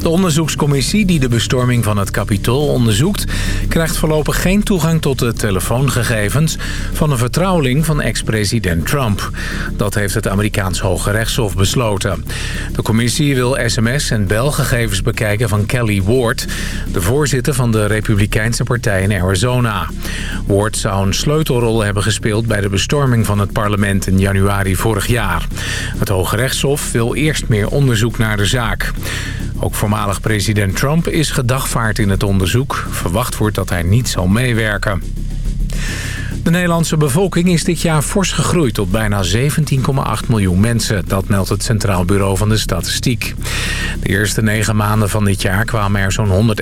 De onderzoekscommissie die de bestorming van het Capitool onderzoekt... krijgt voorlopig geen toegang tot de telefoongegevens... van een vertrouweling van ex-president Trump. Dat heeft het Amerikaans Hoge Rechtshof besloten. De commissie wil sms- en belgegevens bekijken van Kelly Ward... de voorzitter van de Republikeinse Partij in Arizona. Ward zou een sleutelrol hebben gespeeld... bij de bestorming van het parlement in januari vorig jaar. Het Hoge Rechtshof wil eerst meer onderzoek naar de zaak. Ook voormalig president Trump is gedagvaard in het onderzoek. Verwacht wordt dat hij niet zal meewerken. De Nederlandse bevolking is dit jaar fors gegroeid tot bijna 17,8 miljoen mensen. Dat meldt het Centraal Bureau van de Statistiek. De eerste negen maanden van dit jaar kwamen er zo'n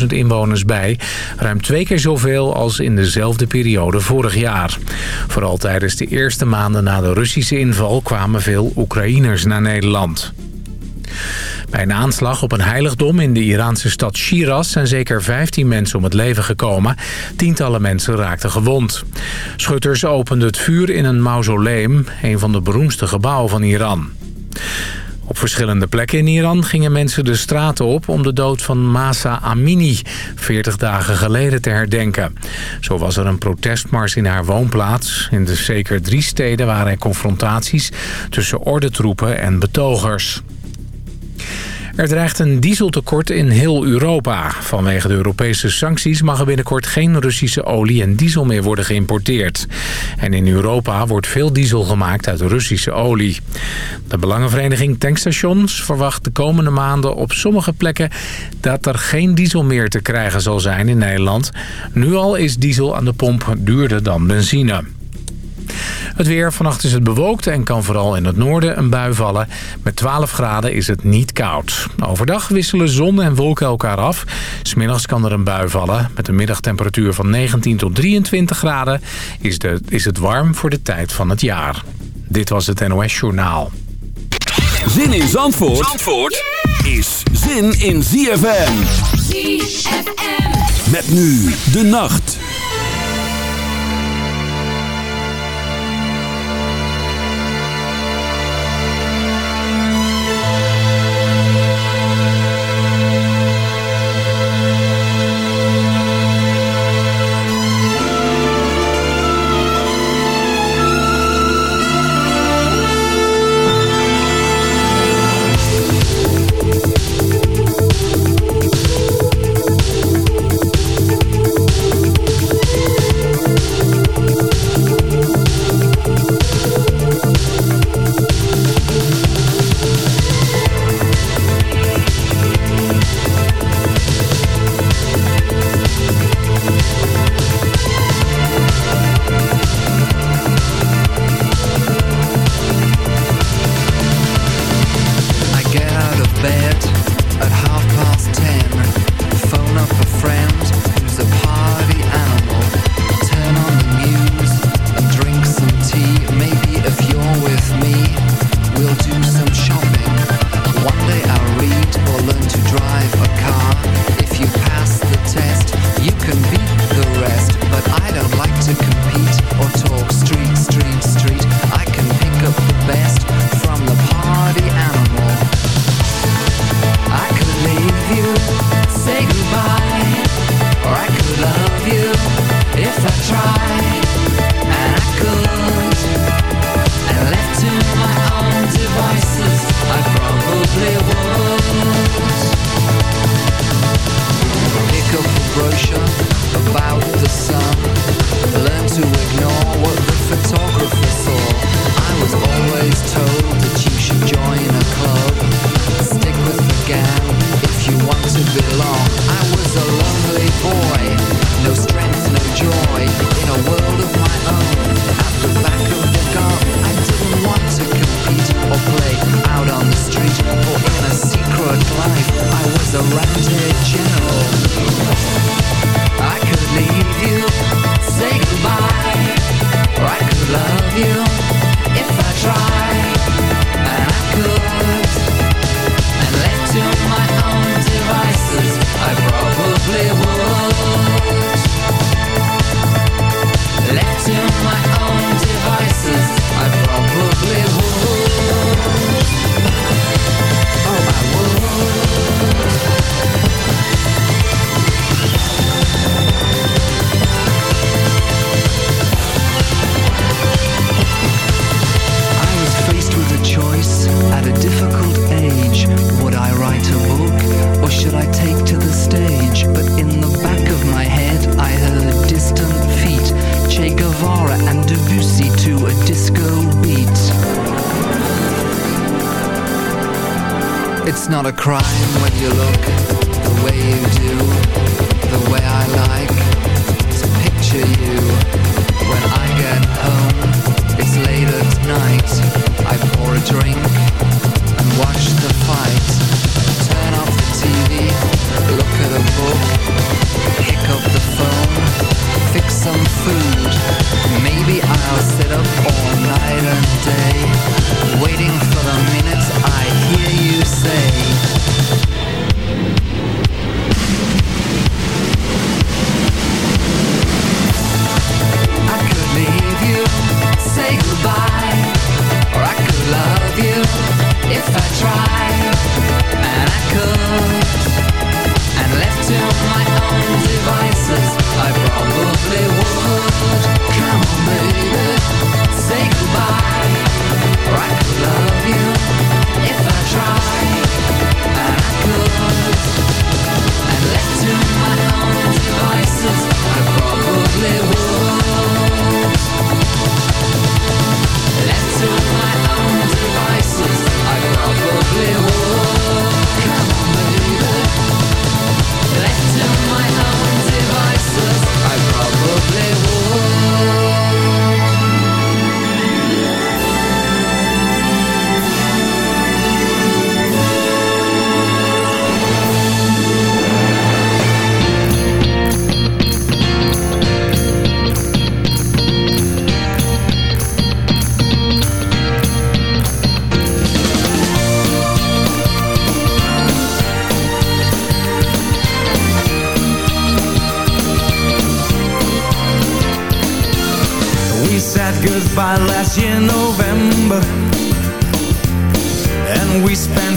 191.000 inwoners bij. Ruim twee keer zoveel als in dezelfde periode vorig jaar. Vooral tijdens de eerste maanden na de Russische inval kwamen veel Oekraïners naar Nederland. Bij een aanslag op een heiligdom in de Iraanse stad Shiraz... zijn zeker 15 mensen om het leven gekomen. Tientallen mensen raakten gewond. Schutters openden het vuur in een mausoleum... een van de beroemdste gebouwen van Iran. Op verschillende plekken in Iran gingen mensen de straten op... om de dood van Masa Amini 40 dagen geleden te herdenken. Zo was er een protestmars in haar woonplaats. In de zeker drie steden waren er confrontaties... tussen ordentroepen en betogers. Er dreigt een dieseltekort in heel Europa. Vanwege de Europese sancties mag er binnenkort geen Russische olie en diesel meer worden geïmporteerd. En in Europa wordt veel diesel gemaakt uit Russische olie. De Belangenvereniging Tankstations verwacht de komende maanden op sommige plekken dat er geen diesel meer te krijgen zal zijn in Nederland. Nu al is diesel aan de pomp duurder dan benzine. Het weer, vannacht is het bewolkt en kan vooral in het noorden een bui vallen. Met 12 graden is het niet koud. Overdag wisselen zon en wolken elkaar af. Smiddags kan er een bui vallen. Met een middagtemperatuur van 19 tot 23 graden is, de, is het warm voor de tijd van het jaar. Dit was het NOS Journaal. Zin in Zandvoort, Zandvoort is zin in ZFM. ZFM. Met nu de nacht.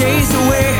chase away.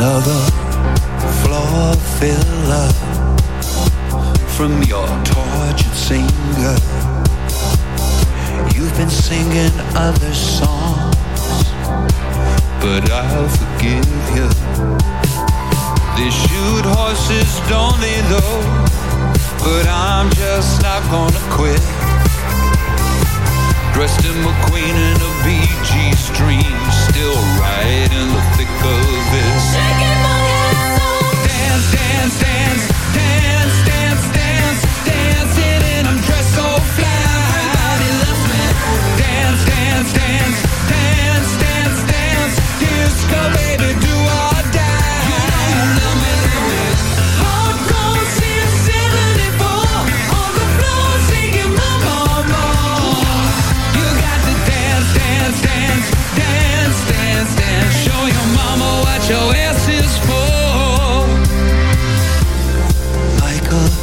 Another floor filler from your tortured singer. You've been singing other songs, but I'll forgive you. They shoot horses, don't they, though? But I'm just not gonna quit. Dressed in McQueen in a BG stream, still right in the thick of it. Shaking my ass off. Dance, dance, dance, dance, dance, dance, dancing, and I'm dressed so fly. Everybody loves me. Dance, dance, dance, dance, dance, dance, disco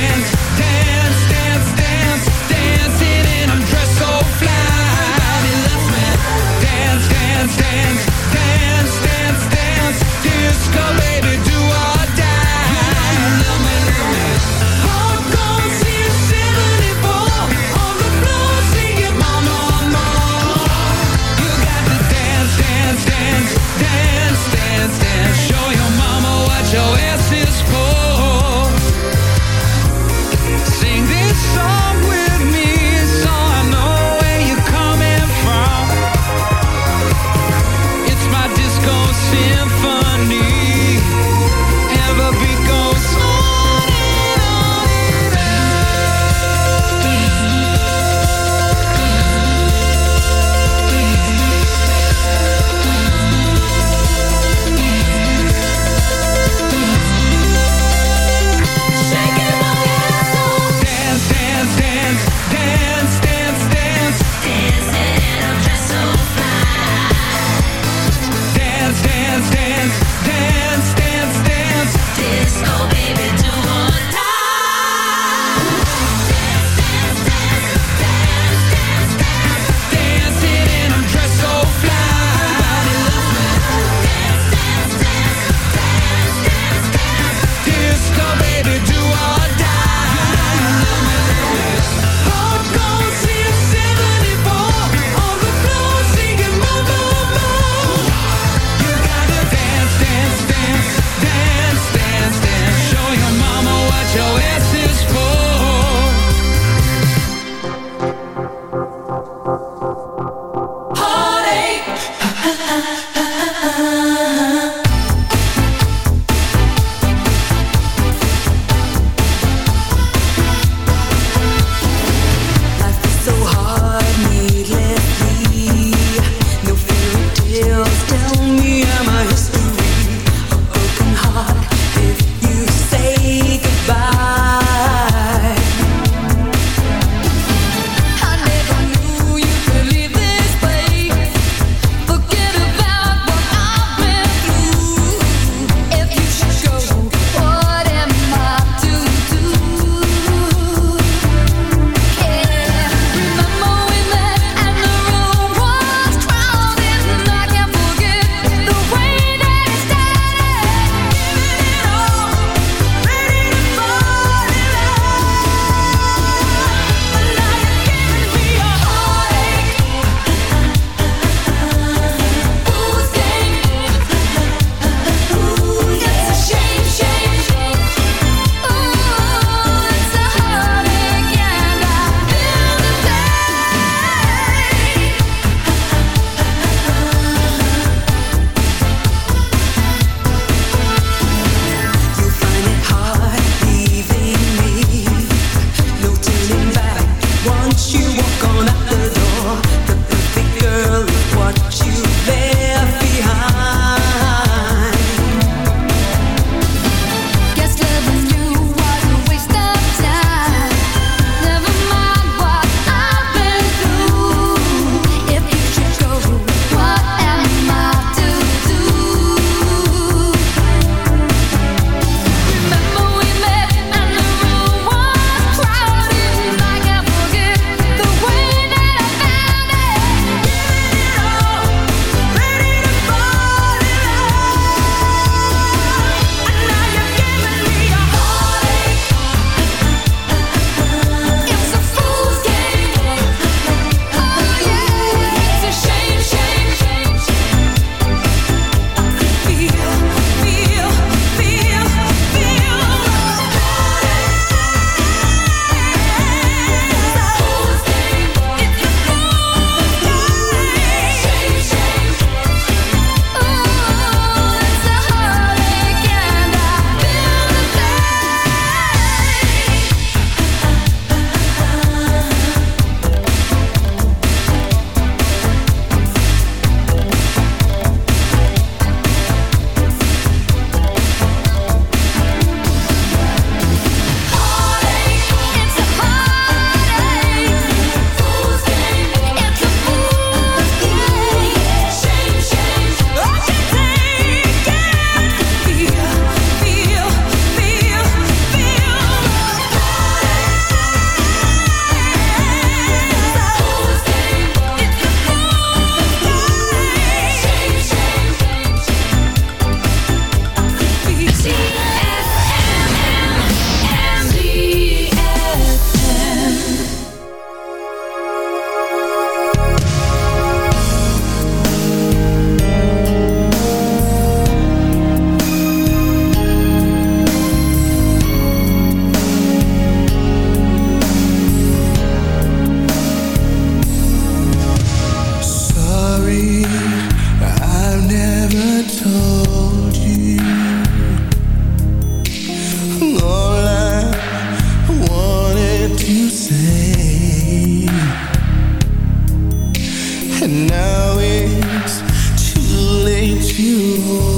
Dance, you.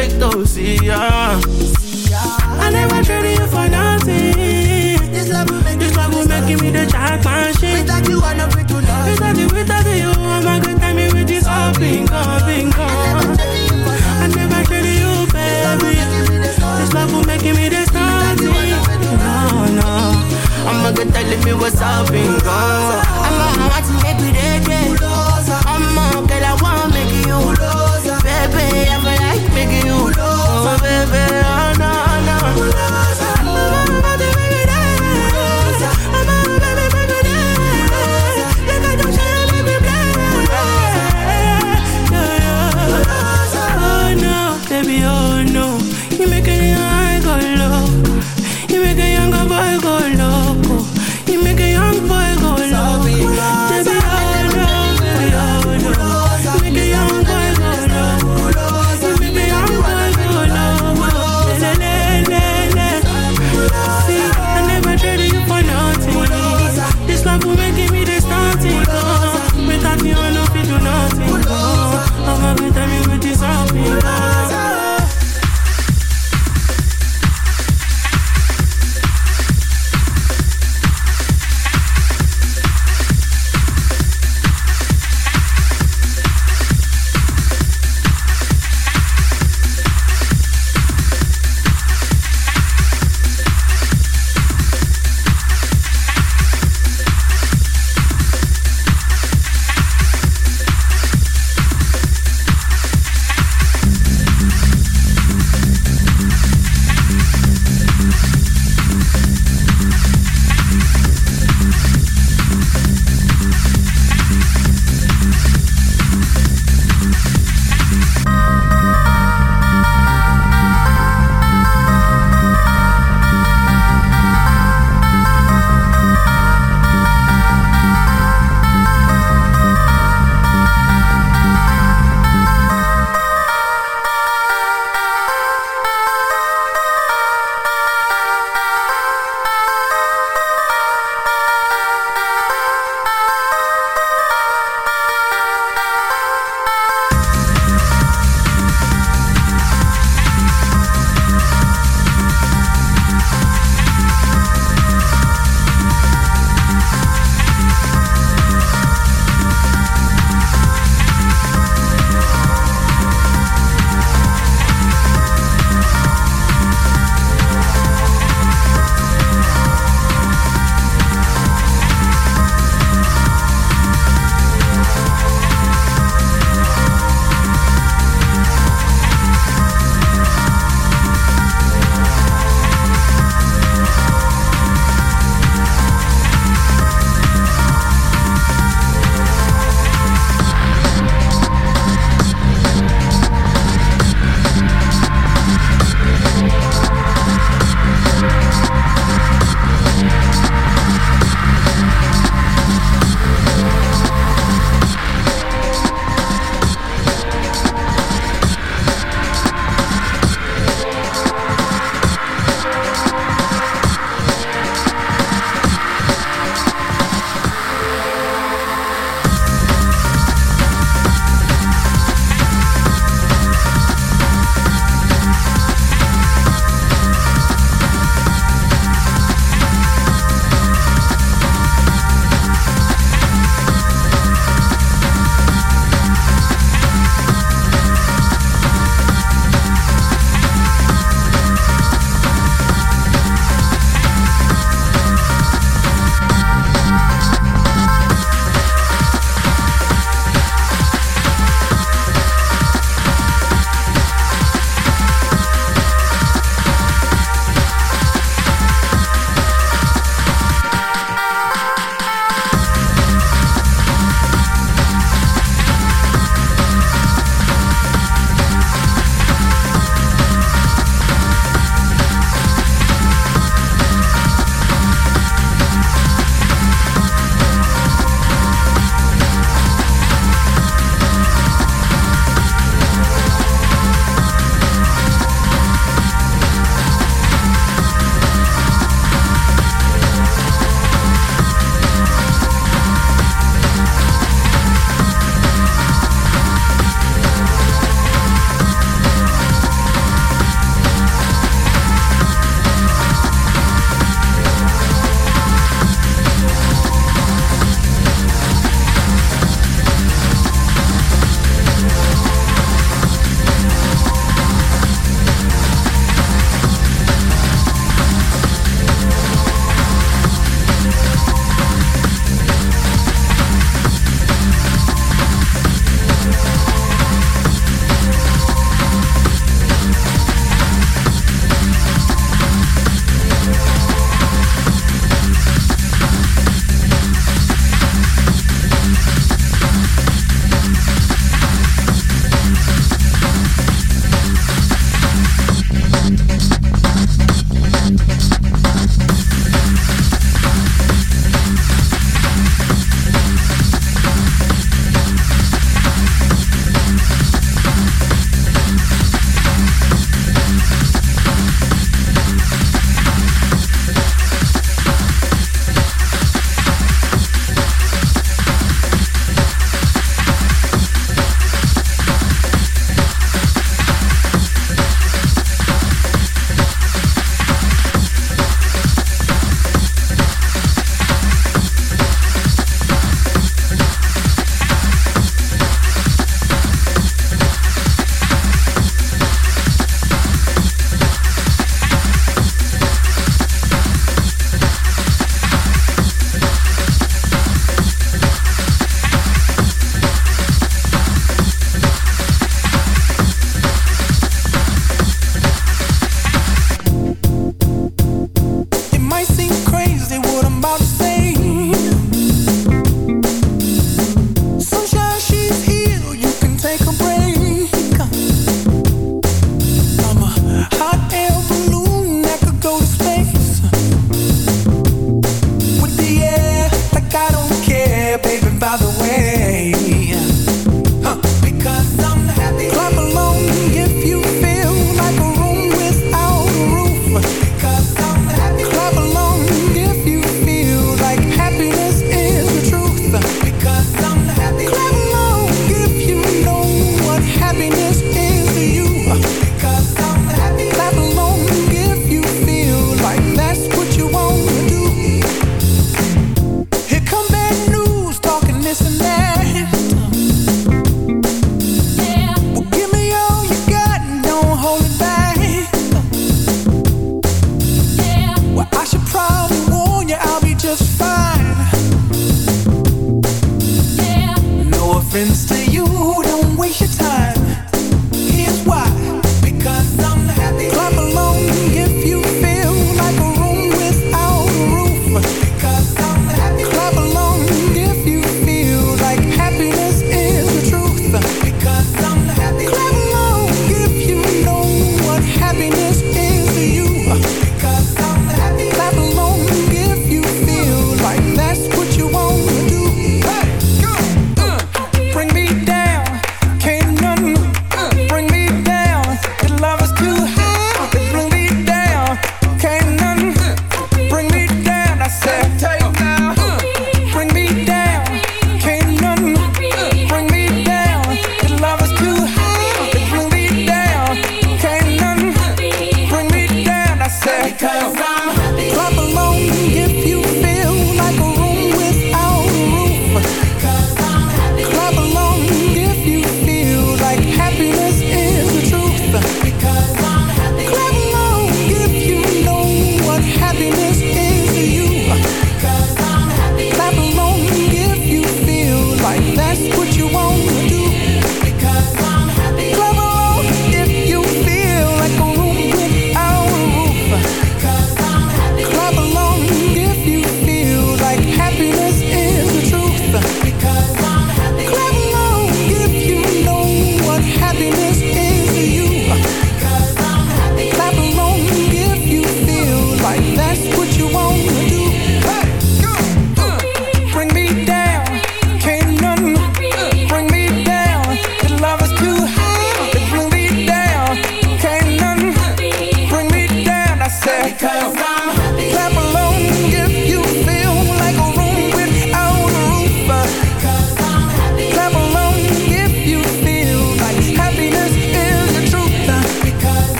like to see ya. I never traded you for nothing. This love will make, this love will make me the championship. Without you, I know free to. Without you, without you, I'm a good time with this all bingo, bingo. I never traded you, baby. This love will make me the starting. No, no. I'm a good time, me what's up, bingo. I'm a hot, make me the. I'm a girl, I wanna make you. Baby, I'm a making you love. So baby, I know, I.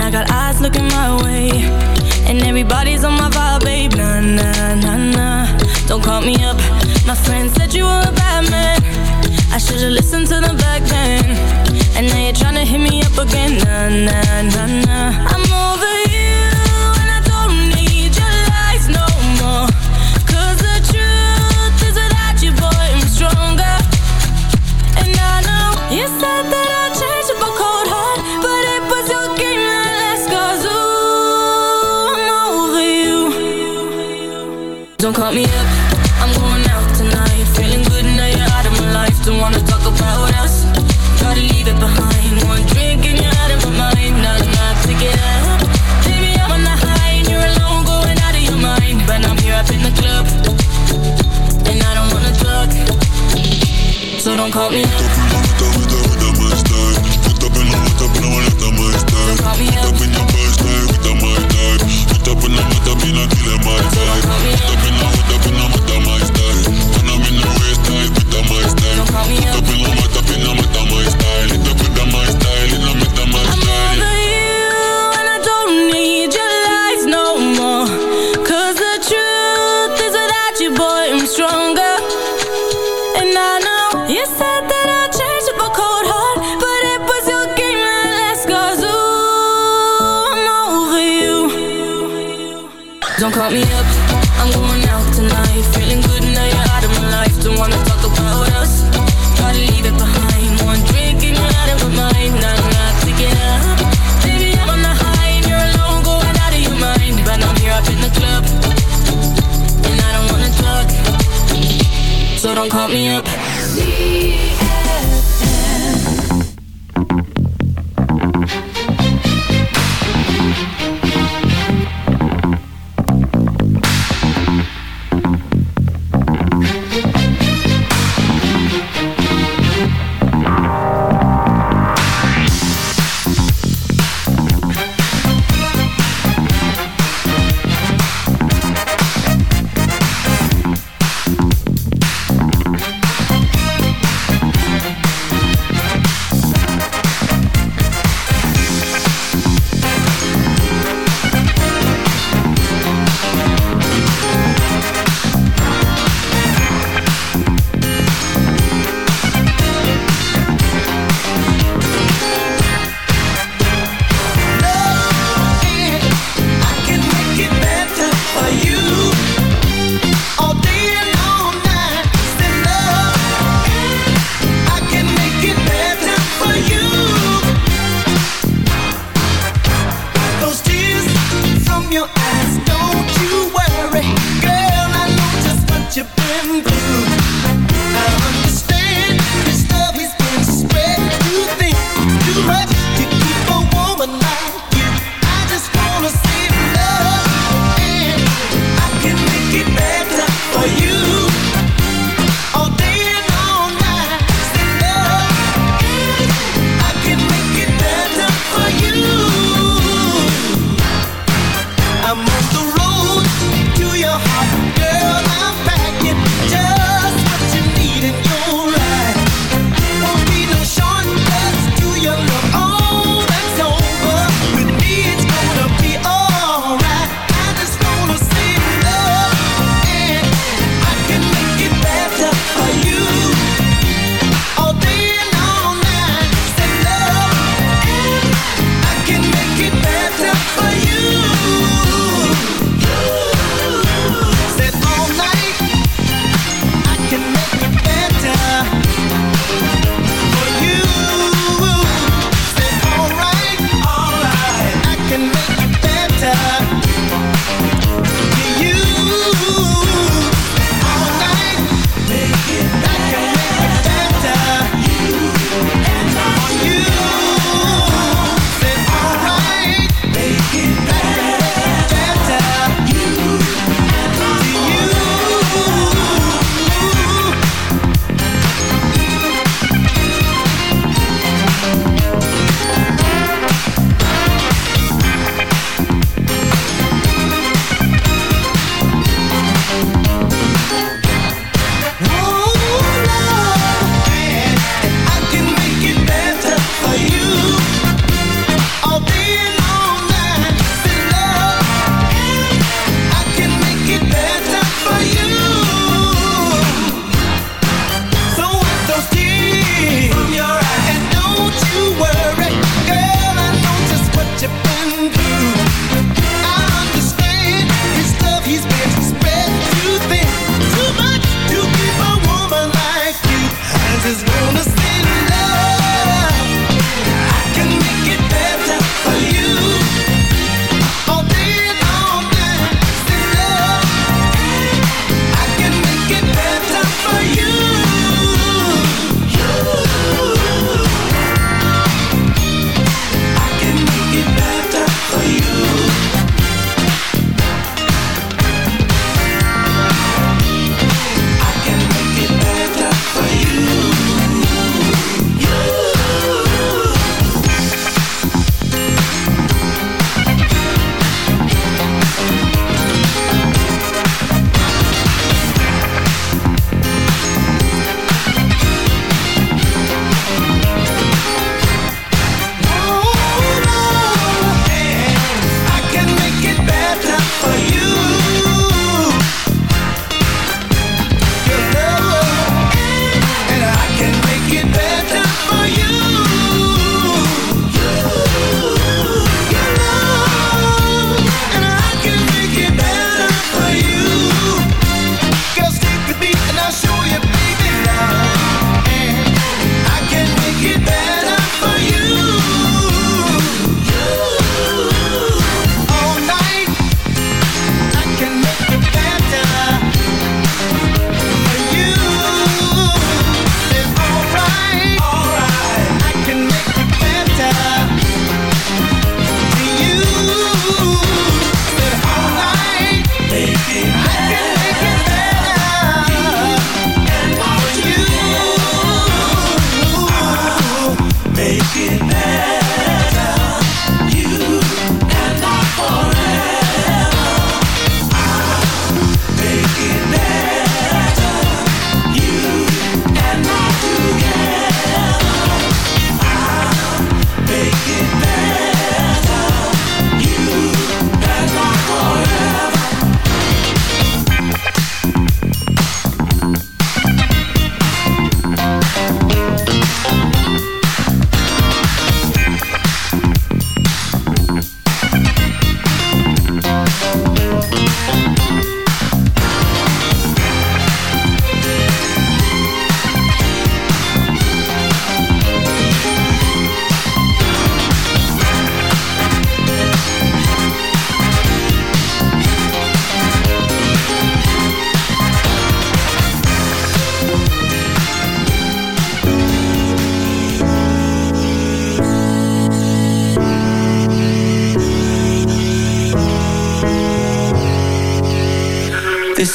I got eyes looking my way.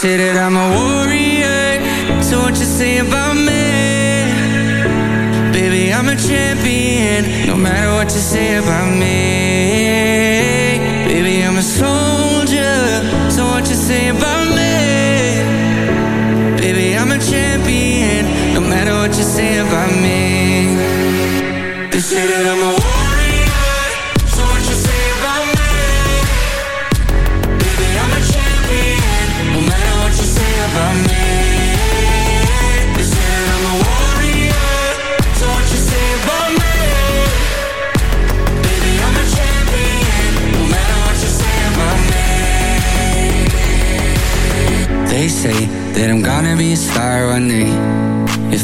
They say that